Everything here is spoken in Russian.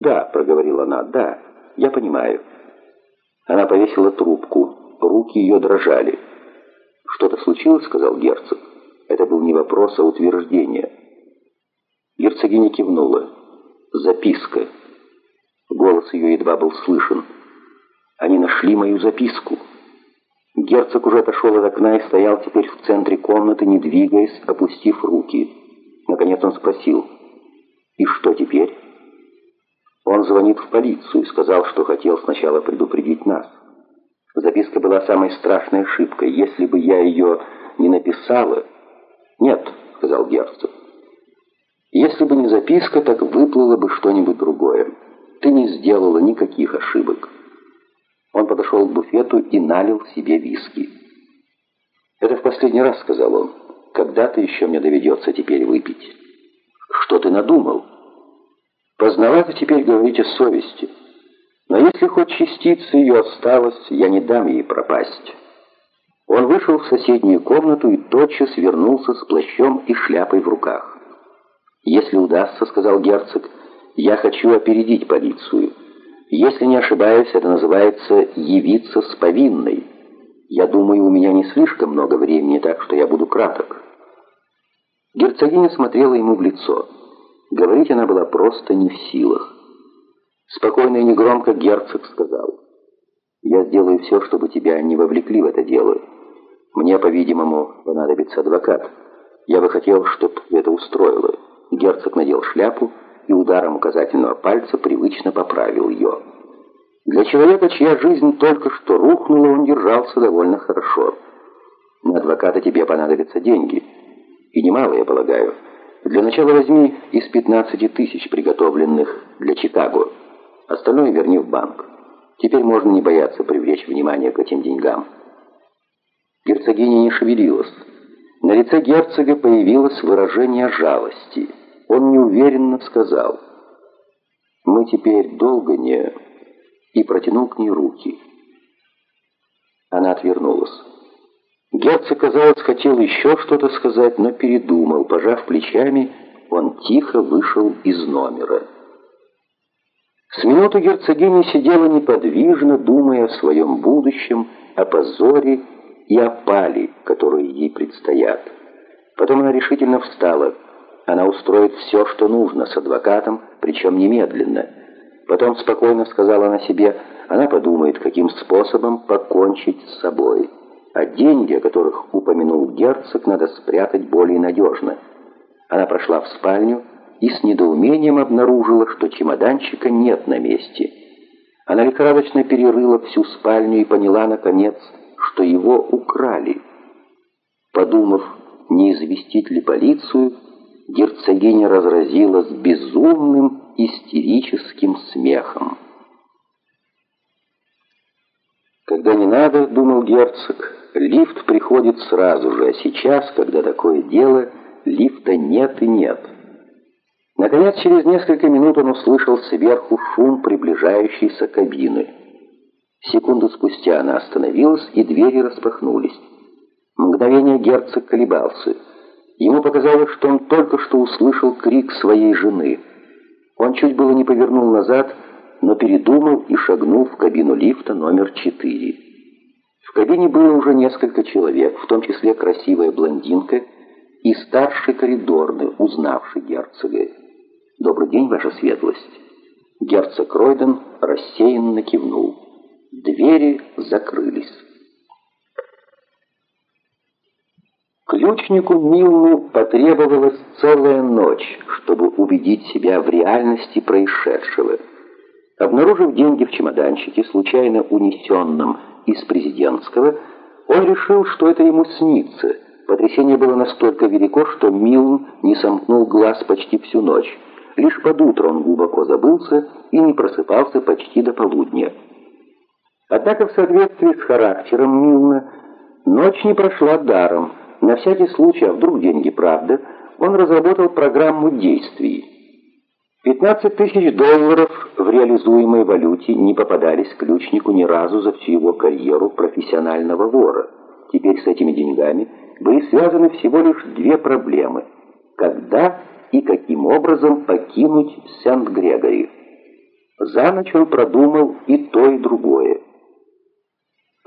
«Да», — проговорила она, — «да, я понимаю». Она повесила трубку, руки ее дрожали. «Что-то случилось?» — сказал герцог. Это был не вопрос, а утверждение. Герцогиня кивнула. «Записка». Голос ее едва был слышен. «Они нашли мою записку». Герцог уже отошел от окна и стоял теперь в центре комнаты, не двигаясь, опустив руки. Наконец он спросил, «И что теперь?» Он звонит в полицию и сказал, что хотел сначала предупредить нас. Записка была самой страшной ошибкой. Если бы я ее не написала... «Нет», — сказал герцог. «Если бы не записка, так выплыло бы что-нибудь другое. Ты не сделала никаких ошибок». Он подошел к буфету и налил себе виски. «Это в последний раз», — сказал он. «Когда-то еще мне доведется теперь выпить». «Что ты надумал?» «Поздновато теперь говорить о совести. Но если хоть частица ее осталась, я не дам ей пропасть». Он вышел в соседнюю комнату и тотчас вернулся с плащом и шляпой в руках. «Если удастся, — сказал герцог, — я хочу опередить полицию». Если не ошибаюсь, это называется «явиться с повинной». Я думаю, у меня не слишком много времени, так что я буду краток». Герцогиня смотрела ему в лицо. Говорить она была просто не в силах. Спокойно и негромко герцог сказал. «Я сделаю все, чтобы тебя не вовлекли в это дело. Мне, по-видимому, понадобится адвокат. Я бы хотел, чтобы это устроило». Герцог надел шляпу, и ударом указательного пальца привычно поправил ее. Для человека, чья жизнь только что рухнула, он держался довольно хорошо. На адвоката тебе понадобятся деньги. И немало, я полагаю. Для начала возьми из 15 тысяч, приготовленных для Чикаго. Остальное верни в банк. Теперь можно не бояться привлечь внимание к этим деньгам. Герцогиня не шевелилась. На лице герцога появилось выражение жалости – он неуверенно сказал, «Мы теперь долго не...» и протянул к ней руки. Она отвернулась. Герцог, казалось, хотел еще что-то сказать, но передумал. Пожав плечами, он тихо вышел из номера. С минуту герцогиня сидела неподвижно, думая о своем будущем, о позоре и о пали, которые ей предстоят. Потом она решительно встала – она устроит все, что нужно, с адвокатом, причем немедленно. Потом спокойно сказала она себе, она подумает, каким способом покончить с собой. А деньги, о которых упомянул герцог, надо спрятать более надежно. Она прошла в спальню и с недоумением обнаружила, что чемоданчика нет на месте. Она лихорадочно перерыла всю спальню и поняла, наконец, что его украли. Подумав, не известить ли полицию, герцогиня разразилась безумным истерическим смехом. Когда не надо, думал герцог, лифт приходит сразу же, а сейчас, когда такое дело, лифта нет и нет. Наконец, через несколько минут он услышал сверху шум приближающейся кабины. Секунду спустя она остановилась, и двери распахнулись. Мгновение герцог колебался — Ему показалось, что он только что услышал крик своей жены. Он чуть было не повернул назад, но передумал и шагнул в кабину лифта номер 4. Кабине было уже несколько человек, в том числе красивая блондинка и старший коридорный, узнавший герцога. «Добрый день, ваша светлость!» Герцог Ройден рассеянно кивнул. Двери закрылись. Ключнику Милну потребовалась целая ночь, чтобы убедить себя в реальности происшедшего. Обнаружив деньги в чемоданчике, случайно унесенном из президентского, он решил, что это ему снится. Потрясение было настолько велико, что Милн не сомкнул глаз почти всю ночь. Лишь под утро он глубоко забылся и не просыпался почти до полудня. Однако в соответствии с характером Милна ночь не прошла даром. На всякий случай, а вдруг деньги правда, он разработал программу действий. 15 тысяч долларов в реализуемой валюте не попадались ключнику ни разу за всю его карьеру профессионального вора. Теперь с этими деньгами были связаны всего лишь две проблемы. Когда и каким образом покинуть Сент-Грегори? За ночь он продумал и то, и другое.